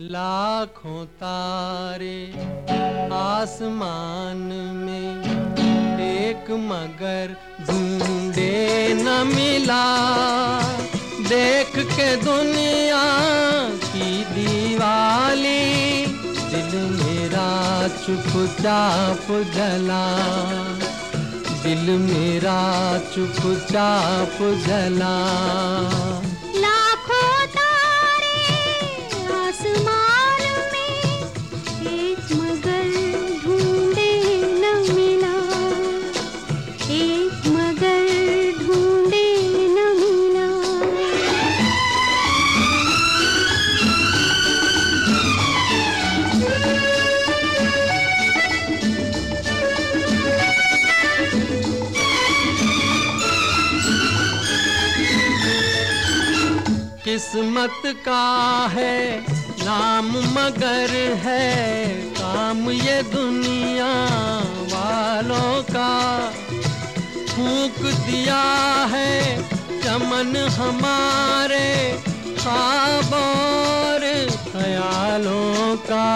लाखों तारे आसमान में एक मगर ढूंढे न मिला। देख के दुनिया की दीवाली, दिल मेरा चुपचाप जला। दिल मेरा चुपचाप जला। किस्मत का है, नाम मगर है, काम ये दुनिया वालों का। फूक दिया है चमन हमारे ख्वाब ख्यालों का।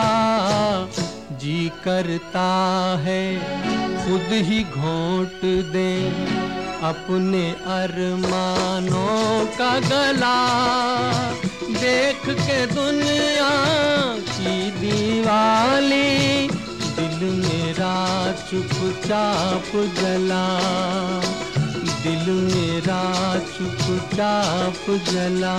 जी करता है, खुद ही घोट दे अपने अरमानों का गला। देख के दुनिया की दीवाली, दिल मेरा चुपचाप जला। दिल मेरा चुपचाप जला।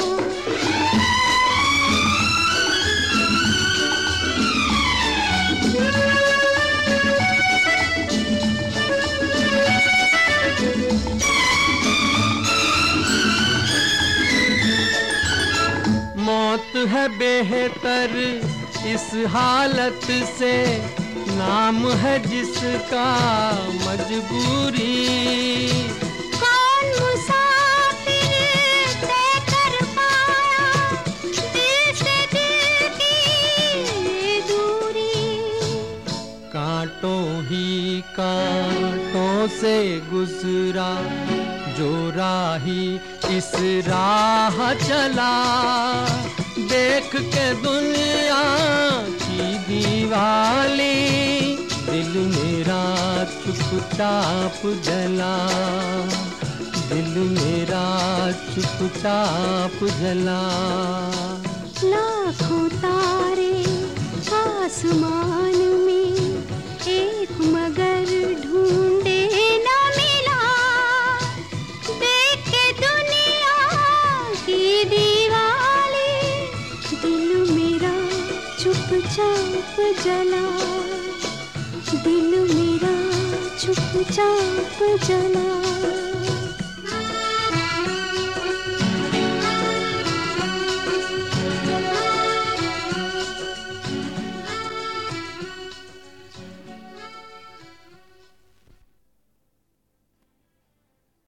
मौत है बेहतर इस हालत से नाम है जिसका मजबूरी। कांटों ही कांटों से गुजरा जो राही इस राह चला। देख के दुनिया की दीवाली, दिल मेरा चुपचाप जला। दिल मेरा चुपचाप जला। लाखों तारे आसमान में चुपचाप जला दिल मेरा चुपचाप जला।